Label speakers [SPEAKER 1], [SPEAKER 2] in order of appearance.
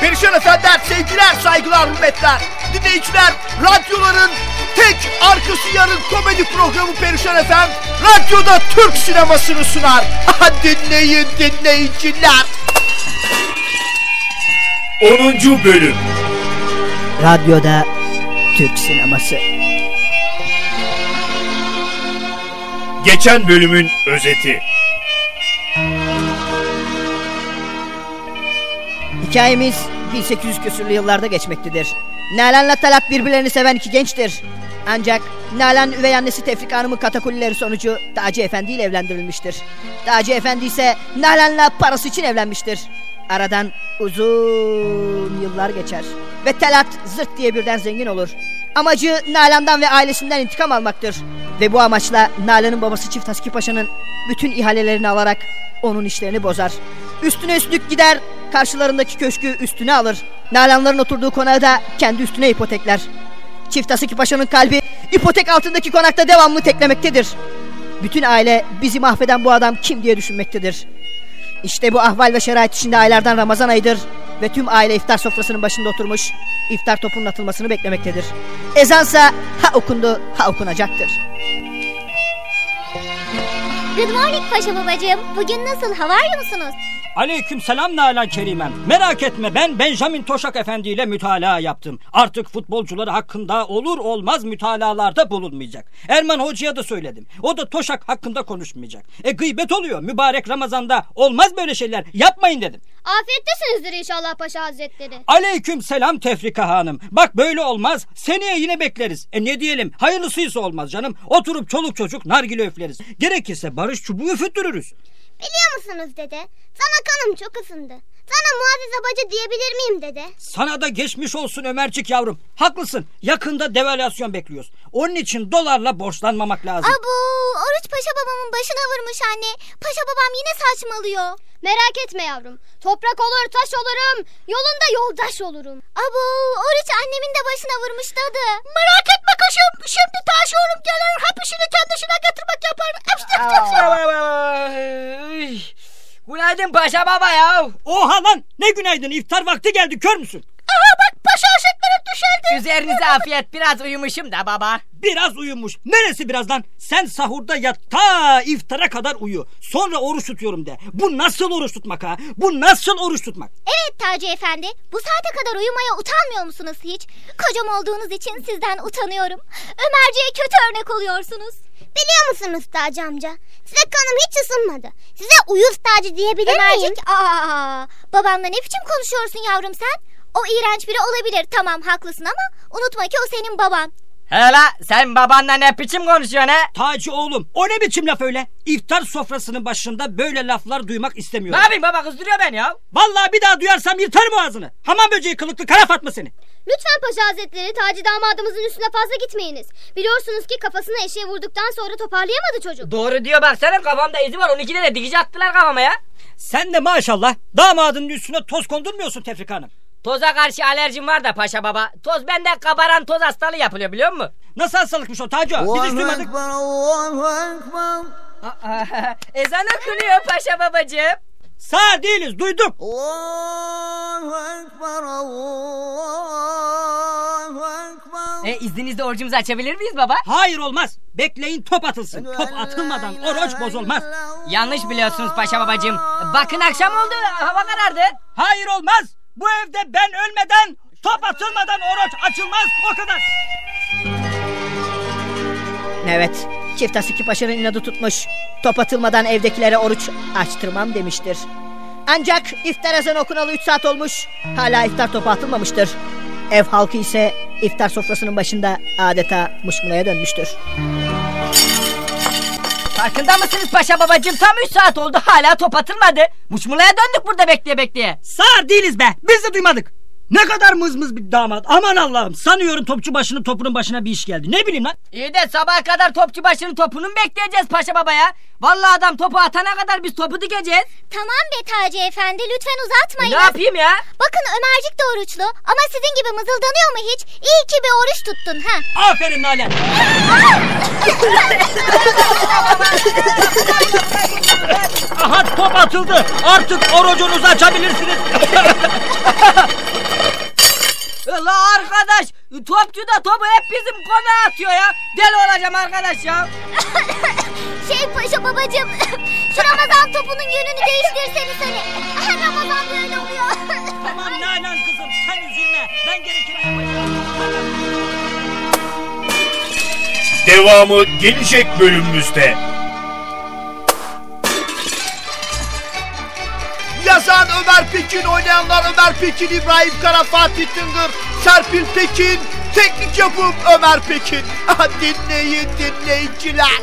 [SPEAKER 1] Perişan efendiler, sevgiler, saygılar, hürmetler. Dinleyiciler, radyoların tek arkası yarın komedi programı Perişan Efem, radyoda Türk sinemasını sunar. Dinleyin dinleyiciler.
[SPEAKER 2] 10. Bölüm
[SPEAKER 3] Radyoda Türk sineması.
[SPEAKER 2] Geçen bölümün özeti
[SPEAKER 3] Hikayemiz 1800 küsürlü yıllarda geçmektedir. Nalan'la Talat birbirlerini seven iki gençtir. Ancak Nalan üvey annesi Tefrika Hanım'ın katakullileri sonucu Taci Efendi ile evlendirilmiştir. Taci Efendi ise Nalan'la parası için evlenmiştir. Aradan uzun yıllar geçer. Ve Talat zırt diye birden zengin olur. Amacı Nalan'dan ve ailesinden intikam almaktır. Ve bu amaçla Nalan'ın babası Çift Haski Paşa'nın bütün ihalelerini alarak onun işlerini bozar. Üstüne üstlük gider, karşılarındaki köşkü üstüne alır. Nalanların oturduğu konağı da kendi üstüne ipotekler. Çift Asiki Paşa'nın kalbi ipotek altındaki konakta devamlı teklemektedir. Bütün aile bizi mahveden bu adam kim diye düşünmektedir. İşte bu ahval ve şerait içinde aylardan Ramazan ayıdır ve tüm aile iftar sofrasının başında oturmuş iftar topunun atılmasını beklemektedir. Ezansa ha okundu ha okunacaktır.
[SPEAKER 4] Good morning paşa babacığım. Bugün nasıl? You musunuz?
[SPEAKER 5] Aleyküm selam Nalan Kerimem. Merak etme ben Benjamin Toşak Efendi ile mütalaa yaptım. Artık futbolcuları hakkında olur olmaz mütalalarda bulunmayacak. Erman Hoca'ya da söyledim. O da Toşak hakkında konuşmayacak. E gıybet oluyor mübarek Ramazan'da. Olmaz böyle şeyler yapmayın dedim.
[SPEAKER 4] Afiyettesinizdir inşallah paşa hazretleri.
[SPEAKER 5] Aleyküm selam Tefrika Hanım. Bak böyle olmaz. Seneye yine bekleriz. E ne diyelim? Hayırlısıysa olmaz canım. Oturup çoluk çocuk nargile üfleriz. Gerekirse barış çubuğu üfüttürürüz.
[SPEAKER 4] Biliyor musunuz dede? Sana kanım çok ısındı. Sana Muazzez Bacı diyebilir miyim dede?
[SPEAKER 5] Sana da geçmiş olsun Ömercik yavrum. Haklısın. Yakında devalüasyon bekliyoruz. Onun için dolarla borçlanmamak lazım.
[SPEAKER 4] Abu, Oruç Paşa babamın başına vurmuş anne. Paşa babam yine saçmalıyor. Merak etme yavrum. Toprak olur, taş olurum. Yolunda yoldaş olurum. Abu, Oruç annemin de başına vurmuş dadı. Merak etme kuşum. Şimdi taş oğlum gelir. Hep işini kendisine getirmek yapar.
[SPEAKER 6] Günaydın paşa baba ya.
[SPEAKER 5] Oha lan ne günaydın iftar vakti geldi kör müsün?
[SPEAKER 4] Aha bak paşa hazretleri düşerdi.
[SPEAKER 6] Üzerinize afiyet biraz uyumuşum da baba.
[SPEAKER 5] Biraz uyumuş. Neresi birazdan? Sen sahurda yat ta iftara kadar uyu. Sonra oruç tutuyorum de. Bu nasıl oruç tutmak ha? Bu nasıl oruç tutmak?
[SPEAKER 4] Evet Taci Efendi. Bu saate kadar uyumaya utanmıyor musunuz hiç? Kocam olduğunuz için sizden utanıyorum. Ömerci'ye kötü örnek oluyorsunuz. Biliyor musunuz Taci amca? Size kanım hiç ısınmadı. Size uyuz Taci diyebilir miyim? Ömercik aa, babanla ne biçim konuşuyorsun yavrum sen? O iğrenç biri olabilir tamam haklısın ama unutma ki o senin baban.
[SPEAKER 6] Hele sen babanla ne biçim konuşuyorsun he?
[SPEAKER 5] Taci oğlum o ne biçim laf öyle? İftar sofrasının başında böyle laflar duymak
[SPEAKER 6] Ne
[SPEAKER 5] istemiyorum.
[SPEAKER 6] yapayım baba kızdırıyor beni ya.
[SPEAKER 5] Vallahi bir daha duyarsam yırtarım ağzını. Hamam böceği kılıklı kara Fatma seni.
[SPEAKER 4] Lütfen Paşa Hazretleri Taci damadımızın üstüne fazla gitmeyiniz. Biliyorsunuz ki kafasına eşeğe vurduktan sonra toparlayamadı çocuk.
[SPEAKER 6] Doğru diyor baksana kafamda izi var 12'de de dikiş attılar kafama ya.
[SPEAKER 5] Sen de maşallah damadının üstüne toz kondurmuyorsun Tefrika Hanım.
[SPEAKER 6] Toza karşı alerjim var da paşa baba. Toz bende kabaran toz hastalığı yapılıyor biliyor musun?
[SPEAKER 5] Nasıl hastalıkmış o Taci? Biz hiç duymadık.
[SPEAKER 6] Ezan okunuyor paşa babacığım.
[SPEAKER 5] Sağ değiliz duyduk.
[SPEAKER 6] E, izninizle orucumuzu açabilir miyiz baba?
[SPEAKER 5] Hayır olmaz. Bekleyin top atılsın. Top atılmadan oruç bozulmaz.
[SPEAKER 6] Yanlış biliyorsunuz paşa babacığım. Bakın akşam oldu hava karardı.
[SPEAKER 5] Hayır olmaz. Bu evde ben ölmeden top atılmadan oruç açılmaz o kadar.
[SPEAKER 3] Evet, çift Asiki Paşa'nın inadı tutmuş. Top atılmadan evdekilere oruç açtırmam demiştir. Ancak iftar ezanı okunalı 3 saat olmuş. Hala iftar topu atılmamıştır. Ev halkı ise iftar sofrasının başında adeta muşmulaya dönmüştür.
[SPEAKER 6] Farkında mısınız paşa babacığım? Tam 3 saat oldu hala top atılmadı. Muçmulaya döndük burada bekleye bekleye.
[SPEAKER 5] Sağır değiliz be. Biz de duymadık. Ne kadar mızmız bir damat. Aman Allah'ım. Sanıyorum topçu başının topunun başına bir iş geldi. Ne bileyim lan.
[SPEAKER 6] İyi de sabaha kadar topçu başının topunu mu bekleyeceğiz paşa baba ya? Vallahi adam topu atana kadar biz topu dikeceğiz.
[SPEAKER 4] Tamam be Taci Efendi lütfen
[SPEAKER 6] Ne
[SPEAKER 4] uzatmayın.
[SPEAKER 6] yapayım ya?
[SPEAKER 4] Bakın Ömercik de oruçlu ama sizin gibi mızıldanıyor mu hiç? İyi ki bir oruç tuttun ha.
[SPEAKER 5] Aferin Nalan. Aha top atıldı. Artık orucunuzu açabilirsiniz.
[SPEAKER 6] La arkadaş topçu da topu hep bizim kona atıyor ya. Deli olacağım arkadaş ya.
[SPEAKER 4] Şey paşa babacığım şu Ramazan topunun yönünü değiştirseniz hani. Her Ramazan böyle oluyor.
[SPEAKER 5] tamam Nalan kızım sen üzülme. Ben gerekeni yapacağım.
[SPEAKER 2] Devamı gelecek bölümümüzde.
[SPEAKER 1] Yazan Ömer Pekin, oynayanlar Ömer Pekin, İbrahim Kara, Fatih Tıngır, Serpil Pekin, teknik yapım Ömer Pekin. Dinleyin dinleyiciler.